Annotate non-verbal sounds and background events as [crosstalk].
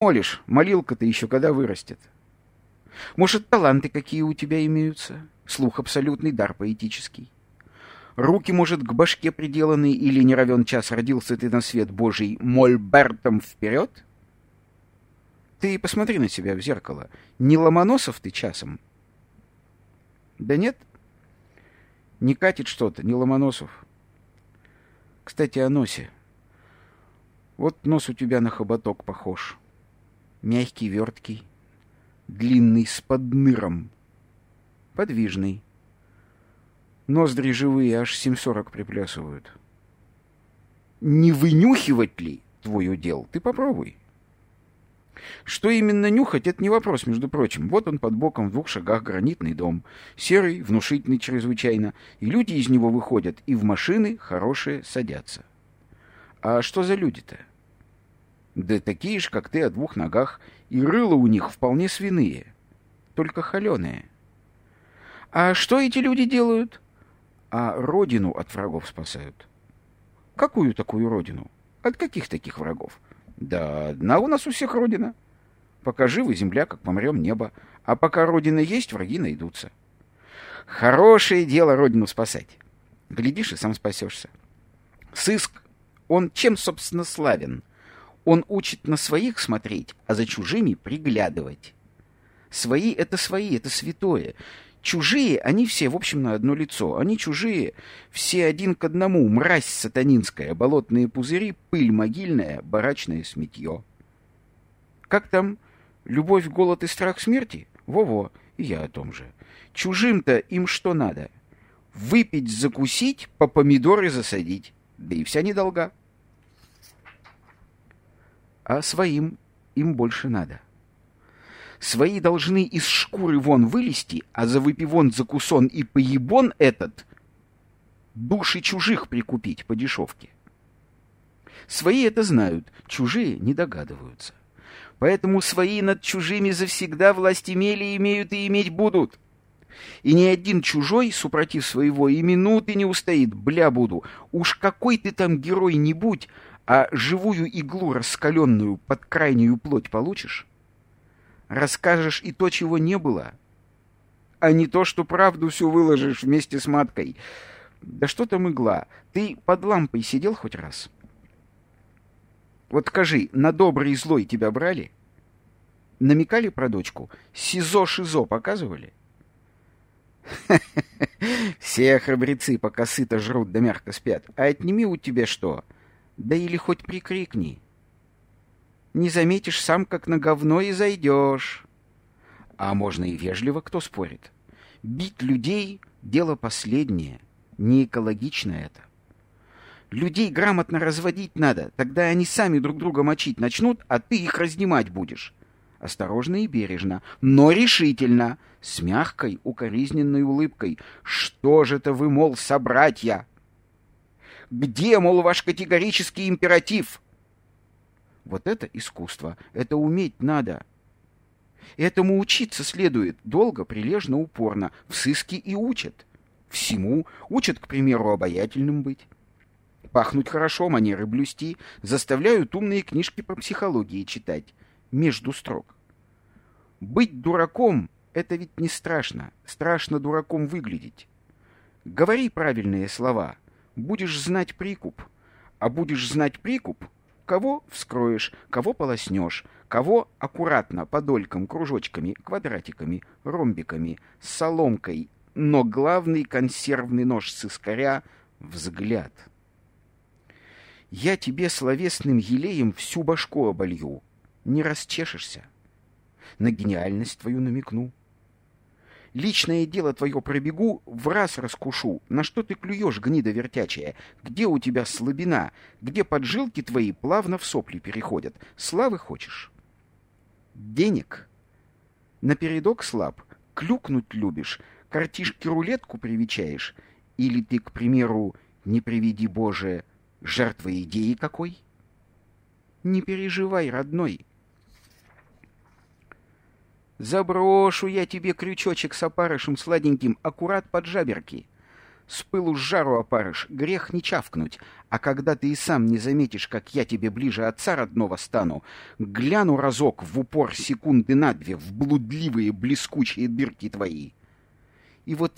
молишь, молилка-то еще когда вырастет. Может, таланты какие у тебя имеются? Слух абсолютный, дар поэтический. Руки, может, к башке приделаны, или не равен час родился ты на свет Божий мольбертом вперед? Ты посмотри на себя в зеркало. Не Ломоносов ты часом? Да нет, не катит что-то, не Ломоносов. Кстати, о носе. Вот нос у тебя на хоботок похож. Мягкий, верткий, длинный, с подныром. Подвижный. Ноздри живые, аж 740 приплясывают. Не вынюхивать ли твой удел? Ты попробуй. Что именно нюхать, это не вопрос, между прочим. Вот он под боком в двух шагах гранитный дом. Серый, внушительный чрезвычайно. И люди из него выходят, и в машины хорошие садятся. А что за люди-то? Да такие же, как ты, о двух ногах. И рыло у них вполне свиные. Только холеные. А что эти люди делают? а родину от врагов спасают. Какую такую родину? От каких таких врагов? Да одна у нас у всех родина. Пока живы земля, как помрем небо. А пока родина есть, враги найдутся. Хорошее дело родину спасать. Глядишь, и сам спасешься. Сыск, он чем, собственно, славен? Он учит на своих смотреть, а за чужими приглядывать. Свои — это свои, это святое. Чужие, они все, в общем, на одно лицо. Они чужие, все один к одному. Мразь сатанинская, болотные пузыри, пыль могильная, барачное сметье. Как там? Любовь, голод и страх смерти? Во-во, и я о том же. Чужим-то им что надо? Выпить, закусить, по помидоры засадить. Да и вся недолга. А своим им больше надо. Свои должны из шкуры вон вылезти, а за выпивон, закусон и поебон этот души чужих прикупить по дешевке. Свои это знают, чужие не догадываются. Поэтому свои над чужими завсегда власть имели, имеют и иметь будут. И ни один чужой, супротив своего, и минуты не устоит, бля буду. Уж какой ты там герой не будь, а живую иглу раскаленную под крайнюю плоть получишь, расскажешь и то, чего не было, а не то, что правду всю выложишь вместе с маткой. Да что там игла? Ты под лампой сидел хоть раз? Вот скажи, на добрый и злой тебя брали? Намекали про дочку? Сизо-шизо показывали? [laughs] Все храбрецы пока сыто жрут да мягко спят. А отними у тебя что? Да или хоть прикрикни. Не заметишь сам, как на говно и зайдешь. А можно и вежливо, кто спорит. Бить людей — дело последнее, не экологично это. Людей грамотно разводить надо, тогда они сами друг друга мочить начнут, а ты их разнимать будешь. Осторожно и бережно, но решительно, с мягкой, укоризненной улыбкой. Что же это вы, мол, собратья? Где, мол, ваш категорический императив? Вот это искусство, это уметь надо. Этому учиться следует долго, прилежно, упорно. В сыске и учат. Всему учат, к примеру, обаятельным быть. Пахнуть хорошо, манеры блюсти, заставляют умные книжки по психологии читать. Между строк. Быть дураком — это ведь не страшно. Страшно дураком выглядеть. Говори правильные слова. Будешь знать прикуп. А будешь знать прикуп — Кого вскроешь, кого полоснешь, кого аккуратно, подольком, кружочками, квадратиками, ромбиками, с соломкой, но главный консервный нож сыскаря — взгляд. Я тебе словесным елеем всю башку оболью, не расчешешься. На гениальность твою намекну. Личное дело твое пробегу, в раз раскушу. На что ты клюешь, гнида вертячая? Где у тебя слабина? Где поджилки твои плавно в сопли переходят? Славы хочешь? Денег? Напередок слаб? Клюкнуть любишь? Картишки-рулетку привечаешь? Или ты, к примеру, не приведи Боже, жертвой идеи какой? Не переживай, родной, Заброшу я тебе крючочек с опарышем сладеньким аккурат под жаберки. С пылу с жару опарыш, грех не чавкнуть. А когда ты и сам не заметишь, как я тебе ближе отца родного стану, гляну разок в упор секунды на две в блудливые блескучие дырки твои. И вот